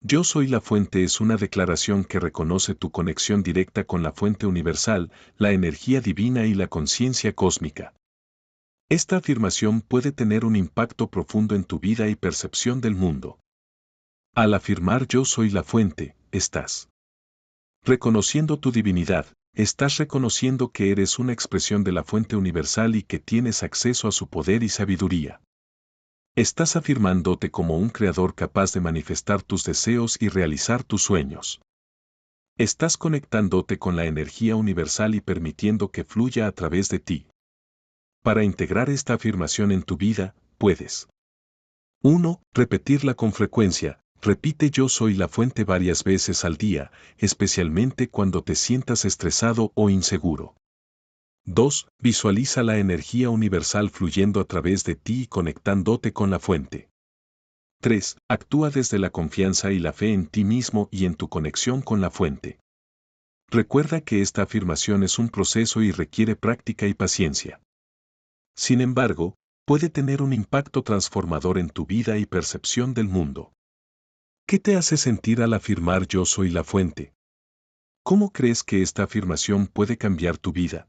Yo soy la fuente es una declaración que reconoce tu conexión directa con la fuente universal, la energía divina y la conciencia cósmica. Esta afirmación puede tener un impacto profundo en tu vida y percepción del mundo. Al afirmar yo soy la fuente, estás reconociendo tu divinidad, estás reconociendo que eres una expresión de la fuente universal y que tienes acceso a su poder y sabiduría. Estás afirmándote como un creador capaz de manifestar tus deseos y realizar tus sueños. Estás conectándote con la energía universal y permitiendo que fluya a través de ti. Para integrar esta afirmación en tu vida, puedes 1. Repetirla con frecuencia. Repite yo soy la fuente varias veces al día, especialmente cuando te sientas estresado o inseguro. 2. Visualiza la energía universal fluyendo a través de ti y conectándote con la fuente. 3. Actúa desde la confianza y la fe en ti mismo y en tu conexión con la fuente. Recuerda que esta afirmación es un proceso y requiere práctica y paciencia. Sin embargo, puede tener un impacto transformador en tu vida y percepción del mundo. ¿Qué te hace sentir al afirmar yo soy la fuente? ¿Cómo crees que esta afirmación puede cambiar tu vida?